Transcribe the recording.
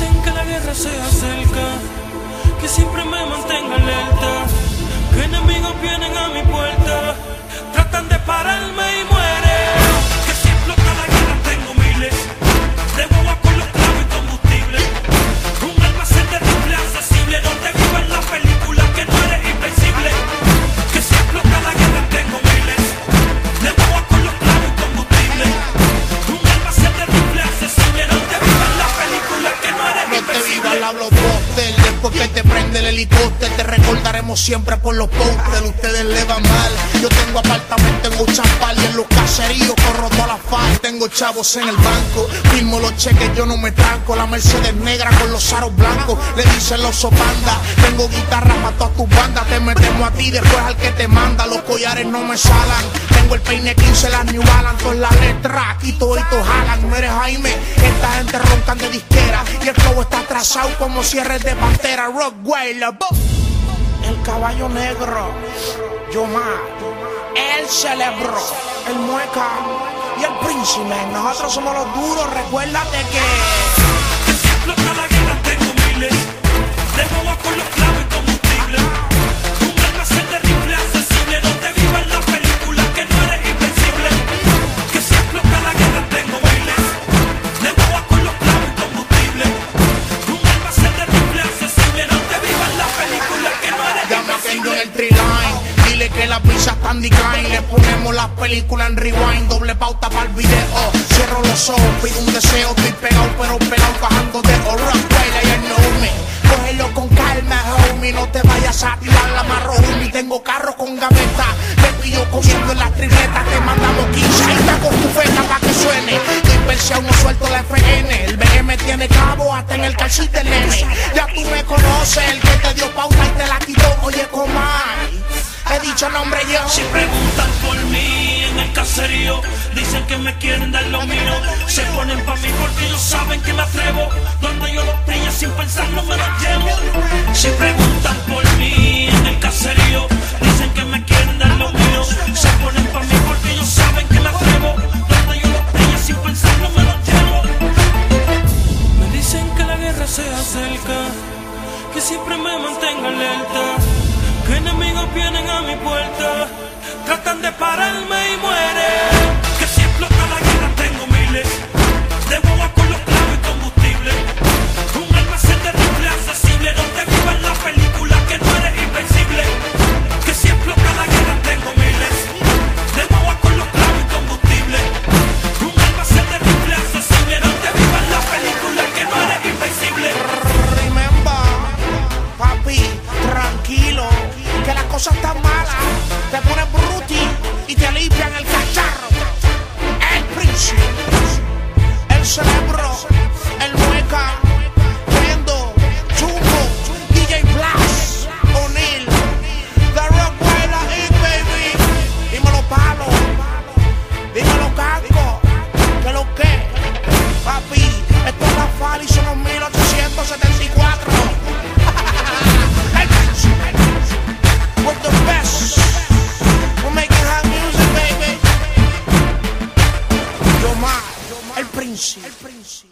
dicen que la guerra se acerca, que siempre me mantenga alerta, que enemigos vienen a mi que te prende el helicóptero. Te recordaremos siempre por los posters Ustedes le van mal. Yo tengo apartamento en Uchapal Y en los caseríos corro toda la fal. Tengo chavos en el banco. Firmo los cheques, yo no me tranco. La Mercedes negra con los aros blancos. Le dicen los sopanda Tengo guitarra para todas tus bandas. Te metemos a ti después al que te manda. Los collares no me salan. Tengo el peine 15, las New Balance Con la letra aquí toditos jalan. No eres Jaime, esta gente roncan de disquera. Y el flow está atrasado como cierres de pantera Bo- el caballo negro, Yomar, el cerebro, el mueca y el príncipe. Nosotros somos los duros, recuérdate que. Explota la guerra tengo miles Dile que la pizza está en decline. Le ponemos las películas en rewind. Doble pauta para el video. Cierro los ojos, pido un deseo. Estoy pegado, pero pegado bajando de Rockwell. I know me. Cógelo con calma, homie. No te vayas a tirar la marro, homie. Tengo carro con gaveta. Te pillo comiendo en las tripletas. Te mandamos 15 y con tu feta para que suene. Perseado, no suelto la FN. El BM tiene cabo hasta en el calcite nene. Ya tú me conoces, el que te dio pauta y te la quitó. Oye, comay. He dicho nombre yo. Si preguntan por mí en el caserío, dicen que me quieren dar lo mío. Se ponen pa' mí porque ellos saben que me atrevo. Donde yo los pillo sin pensarlo me los llevo. Si preguntan vienen a mi puerta, tratan de pararme y mueren. cosas tan malas, te ponen bruti y te limpian el cacharro. El príncipe. principe.